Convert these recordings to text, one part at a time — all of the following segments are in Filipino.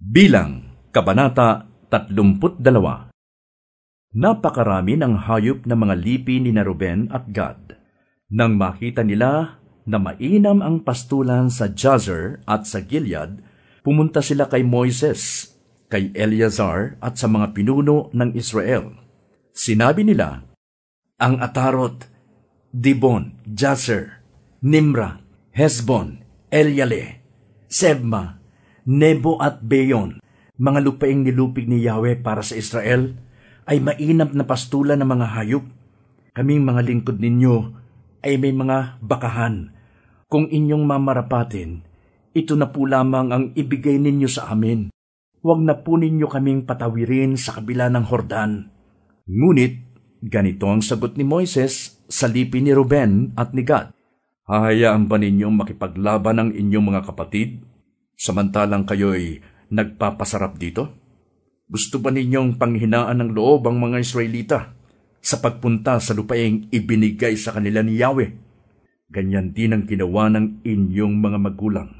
Bilang, Kabanata 32 Napakarami ng hayop na mga lipi ni na Ruben at Gad. Nang makita nila na mainam ang pastulan sa Jazer at sa Gilead, pumunta sila kay Moises, kay Eleazar at sa mga pinuno ng Israel. Sinabi nila, Ang Atarot, Dibon, Jazer, Nimra, Hesbon, Eliale, Sebma, Nebo at Beyon, mga lupaing nilupig ni Yahweh para sa Israel, ay mainam na pastulan ng mga hayop. Kaming mga lingkod ninyo ay may mga bakahan. Kung inyong mamarapatin, ito na po lamang ang ibigay ninyo sa amin. Huwag na po ninyo kaming patawirin sa kabila ng Hordan. Ngunit, ganito ang sagot ni Moises sa lipi ni Ruben at ni Gad. Hahayaan ba ninyong makipaglaban ang inyong mga kapatid, samantalang kayo'y nagpapasarap dito? Gusto ba ninyong panghinaan ng loob ang mga Israelita sa pagpunta sa lupaing ibinigay sa kanila ni Yahweh? Ganyan din ang ginawa ng inyong mga magulang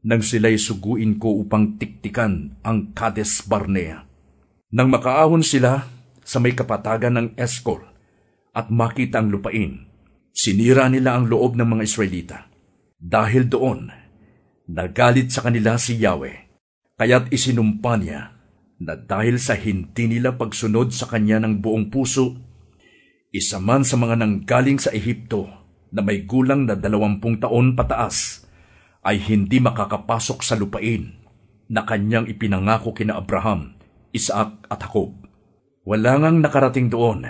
nang sila'y suguin ko upang tiktikan ang Kades Barnea. Nang makaahon sila sa may kapatagan ng Eskol at makita ang lupain, Sinira nila ang loob ng mga Israelita. Dahil doon, nagalit sa kanila si Yahweh, kaya't isinumpa niya na dahil sa hindi nila pagsunod sa kanya ng buong puso, isa man sa mga nanggaling sa Ehipto na may gulang na dalawampung taon pataas, ay hindi makakapasok sa lupain na kanyang ipinangako kina Abraham, Isaac at Jacob. Wala ngang nakarating doon,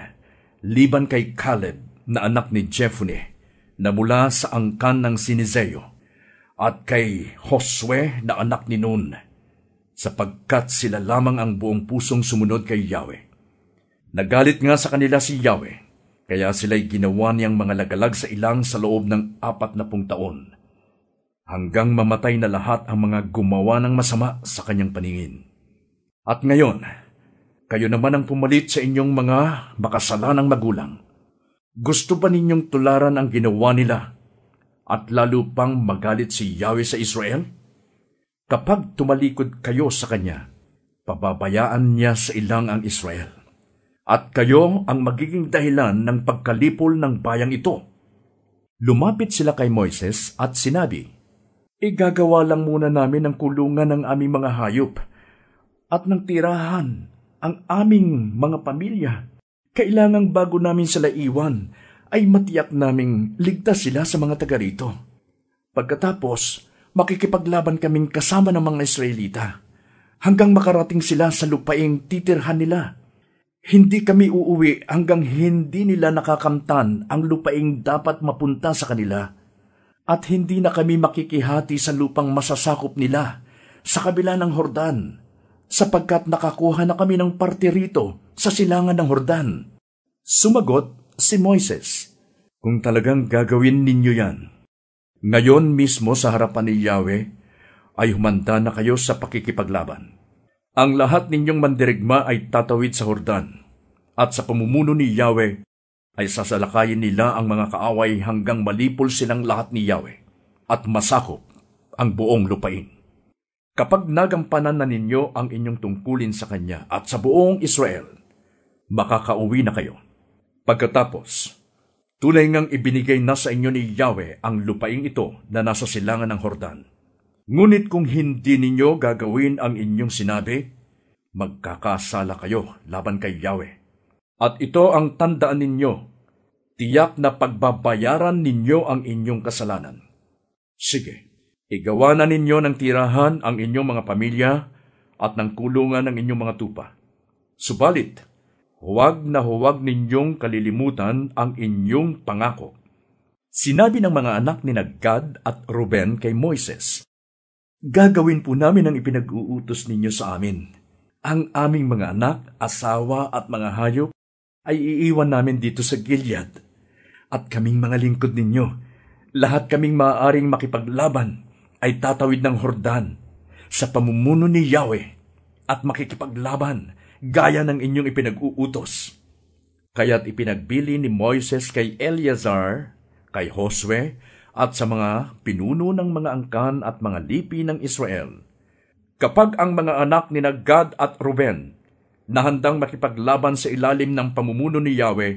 liban kay Caleb na anak ni Jephunneh na mula sa angkan ng Sinizeo at kay Josue na anak ni Nun sapagkat sila lamang ang buong pusong sumunod kay Yahweh. Nagalit nga sa kanila si Yahweh, kaya sila'y ginawa niyang mga lagalag sa ilang sa loob ng apat na pung taon, hanggang mamatay na lahat ang mga gumawa ng masama sa kanyang paningin. At ngayon, kayo naman ang pumalit sa inyong mga makasalanang magulang, gusto ba ninyong tularan ang ginawa nila at lalo pang magalit si Yahweh sa Israel? Kapag tumalikod kayo sa Kanya, pababayaan niya sa ilang ang Israel. At kayo ang magiging dahilan ng pagkalipol ng bayang ito. Lumapit sila kay Moises at sinabi, Igagawa lang muna namin ang kulungan ng aming mga hayop at ng tirahan ang aming mga pamilya kailangang bago namin sila iwan, ay matiyak naming ligtas sila sa mga taga rito. Pagkatapos, makikipaglaban kaming kasama ng mga Israelita hanggang makarating sila sa lupaing titirhan nila. Hindi kami uuwi hanggang hindi nila nakakamtan ang lupaing dapat mapunta sa kanila at hindi na kami makikihati sa lupang masasakop nila sa kabila ng Hordan sapagkat nakakuha na kami ng parte rito sa silangan ng Hordan. Sumagot si Moises, Kung talagang gagawin ninyo yan, ngayon mismo sa harapan ni Yahweh, ay humanda na kayo sa pakikipaglaban. Ang lahat ninyong mandirigma ay tatawid sa Hordan, at sa pamumuno ni Yahweh ay sasalakayin nila ang mga kaaway hanggang malipol silang lahat ni Yahweh at masakop ang buong lupain. Kapag nagampanan na ninyo ang inyong tungkulin sa Kanya at sa buong Israel, makakauwi na kayo. Pagkatapos, tunay ngang ibinigay na sa inyo ni Yahweh ang lupaing ito na nasa silangan ng Hordan. Ngunit kung hindi ninyo gagawin ang inyong sinabi, magkakasala kayo laban kay Yahweh. At ito ang tandaan ninyo, tiyak na pagbabayaran ninyo ang inyong kasalanan. Sige, Igawa na ninyo ng tirahan ang inyong mga pamilya at ng kulungan ng inyong mga tupa. Subalit, huwag na huwag ninyong kalilimutan ang inyong pangako. Sinabi ng mga anak ni Nagad at Ruben kay Moises, Gagawin po namin ang ipinag-uutos ninyo sa amin. Ang aming mga anak, asawa at mga hayop ay iiwan namin dito sa Gilead. At kaming mga lingkod ninyo, lahat kaming maaaring makipaglaban ay tatawid ng Hordan sa pamumuno ni Yahweh at makikipaglaban gaya ng inyong ipinag-uutos. Kaya't ipinagbili ni Moises kay Eleazar, kay Josue, at sa mga pinuno ng mga angkan at mga lipi ng Israel. Kapag ang mga anak ni Gad at Ruben na handang makipaglaban sa ilalim ng pamumuno ni Yahweh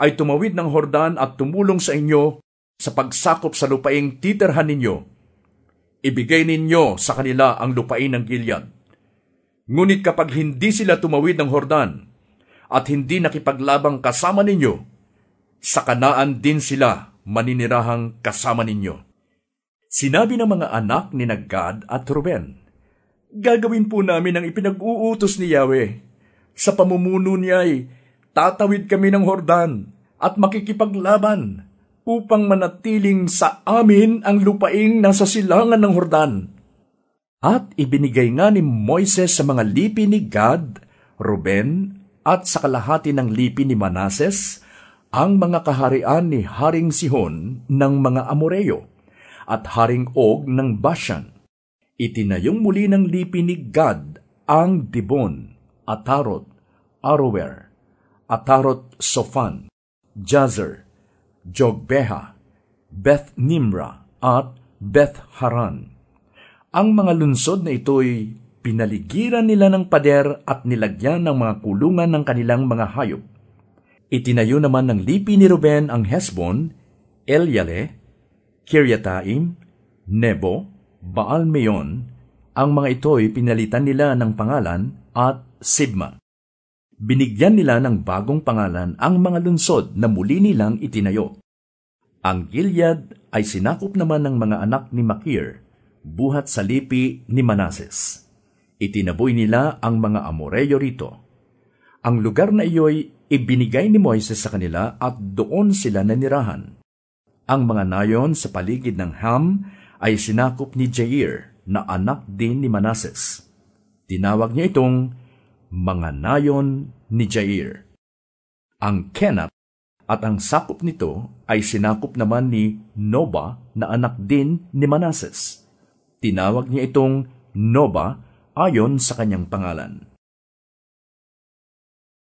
ay tumawid ng Hordan at tumulong sa inyo sa pagsakop sa lupaing titirhan ninyo, ibigay ninyo sa kanila ang lupain ng Gilead. Ngunit kapag hindi sila tumawid ng Hordan at hindi nakipaglabang kasama ninyo, sa kanaan din sila maninirahang kasama ninyo. Sinabi ng mga anak ni Nagad at Ruben, Gagawin po namin ang ipinag-uutos ni Yahweh. Sa pamumuno niya ay tatawid kami ng Hordan at makikipaglaban upang manatiling sa amin ang lupaing nasa silangan ng Hordan. At ibinigay nga ni Moises sa mga lipi ni Gad, Ruben, at sa kalahati ng lipi ni Manases ang mga kaharian ni Haring Sihon ng mga Amoreyo at Haring Og ng Bashan. Itinayong muli ng lipi ni Gad ang Dibon, Atarot, Arower, Atarot Sofan, Jazer, Jogbeha, Beth Nimra at Beth Haran. Ang mga lunsod na ito'y pinaligiran nila ng pader at nilagyan ng mga kulungan ng kanilang mga hayop. Itinayo naman ng lipi ni Ruben ang Hesbon, Eliale, Kiryataim, Nebo, Baal Meon, ang mga ito'y pinalitan nila ng pangalan at Sibma. Binigyan nila ng bagong pangalan ang mga lunsod na muli nilang itinayo. Ang Gilead ay sinakop naman ng mga anak ni Makir, buhat sa lipi ni Manases. Itinaboy nila ang mga Amoreyo rito. Ang lugar na iyo'y ibinigay ni Moises sa kanila at doon sila nanirahan. Ang mga nayon sa paligid ng Ham ay sinakop ni Jair na anak din ni Manases. Tinawag niya itong mga nayon ni Jair. Ang Kenat at ang sakop nito ay sinakop naman ni Noba na anak din ni Manases. Tinawag niya itong Noba ayon sa kanyang pangalan.